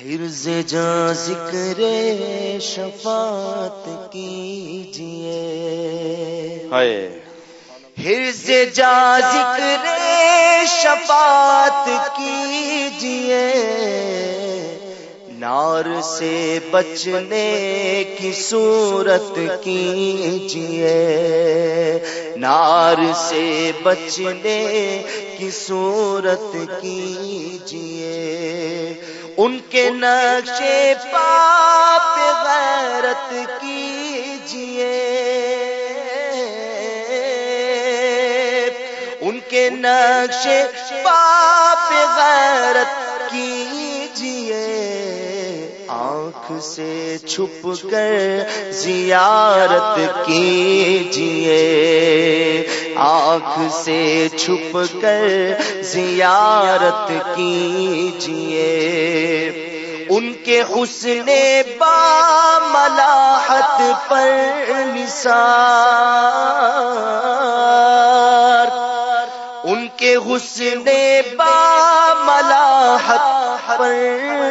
حرز جا ذکر شفاعت کیجیے۔ حرز جا ذکر شفاعت کیجیے۔ نار سے بچنے کی صورت کیجیے۔ نار سے بچنے کی صورت کیجیے۔ ان کے نقشے پاپ غیرت کیجیے۔ ان کے نقشے پاپ غیرت آنکھ سے چھپ کر زیارت کیجیے۔ آنکھ سے چھپ کر زیارت کیجیے۔ ان کے حسن با ملاحت پر نثار۔ ان کے حسن با ملاحت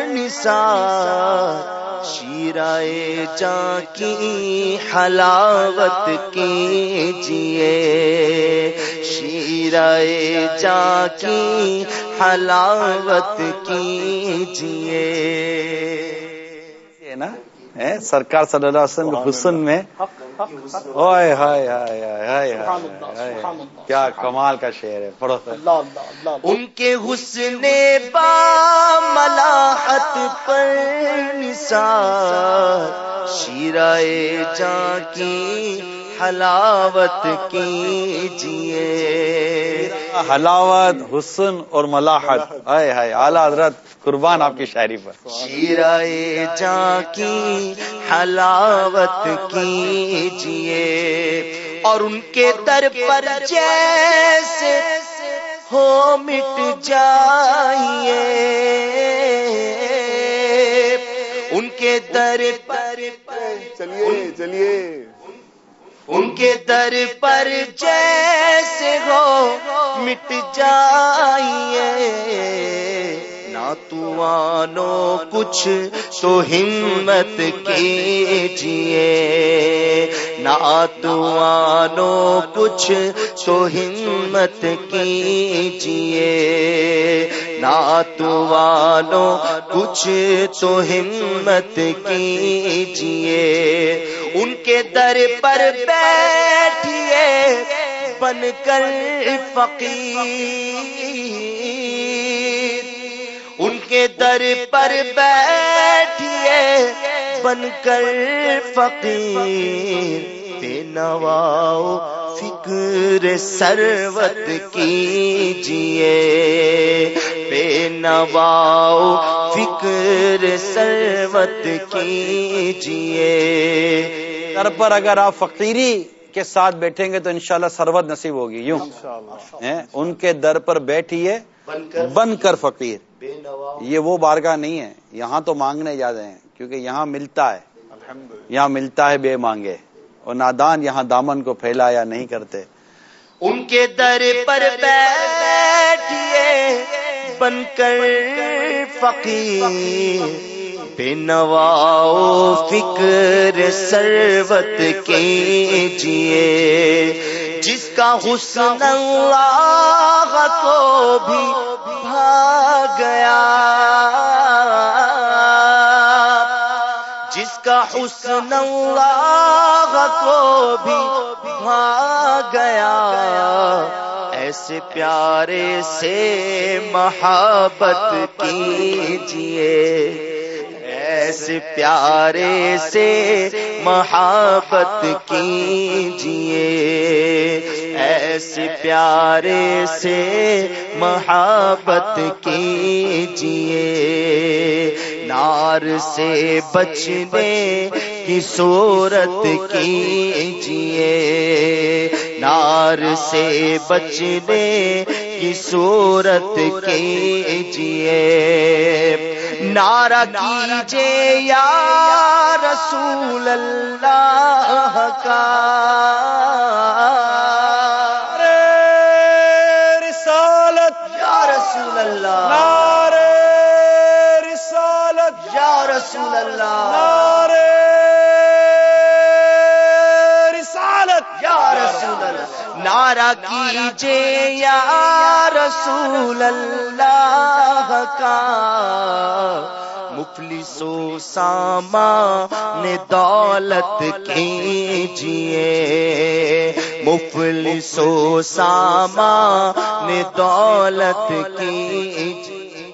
نثار۔ شیرائے جا کی حلاوت کیجیے۔ شیرائے جا کی حلاوت کیجیے۔ نا سرکار صلی اللہ علیہ وسلم حسن میں۔ کیا کمال کا شعر ہے پڑھو۔ ان کے حسن با ملاحت پر نثار شیرائے جا کی حلاوت کیجیے۔ حلاوت حسن اور ملاحت۔ آئے ہائے اعلیٰ حضرت قربان آپ کی شاعری پر۔ شیرائے جا کی حلاوت کیجیے۔ اور ان کے در پر جیسے ہو مٹ جائیے۔ ان کے در پر چلیے چلیے۔ ان کے در پر جیسے ہو، مٹ جائیے۔ تو آنو کچھ تو ہمت کیجیے نہ آنو کچھ تو ہمت کیجیے نہ تو کچھ تو ہمت کیجیے۔ ان کے در پر بیٹھیے بن کر فقیر۔ ان کے در پر بیٹھیے بن کر فقیر۔ بے نواؤ، فکر سروت کیجیے۔ بے نواؤ فکر سروت کیجیے۔ در پر اگر آپ فقیری کے ساتھ بیٹھیں گے تو انشاءاللہ سروت نصیب ہوگی۔ یوں۔ ان کے در پر بیٹھیے۔ بن کر فقیر۔ یہ وہ بارگاہ نہیں ہے۔ یہاں تو مانگنے جاتے ہیں کیونکہ یہاں ملتا ہے۔ یہاں ملتا ہے بے مانگے۔ اور نادان یہاں دامن کو پھیلایا نہیں کرتے۔ ان کے در پر بیٹھیے۔ بن کر فقیر، بے نواؤ فکر سروت کیجیے جس کا حسن اللہ کو بھی گیا۔ جس کا حسن اللہ کو بھی بھاگ ایسے پیارے سے محبت کیجیے۔ ایسے پیارے سے محبت کیجیے۔ ایسے پیارے سے محبت کیجیے۔ نار سے بچنے کی صورت کیجیے۔ نار سے بچنے کی صورت کیجیے نعرہ کیجیے یا رسول اللہ کا۔ رسول اللہ۔ نعرہ کیجے یا رسول اللہ کا۔ مفلسو و سامان دولت کیجیے۔ مفلسو و سامان دولت کیجیے۔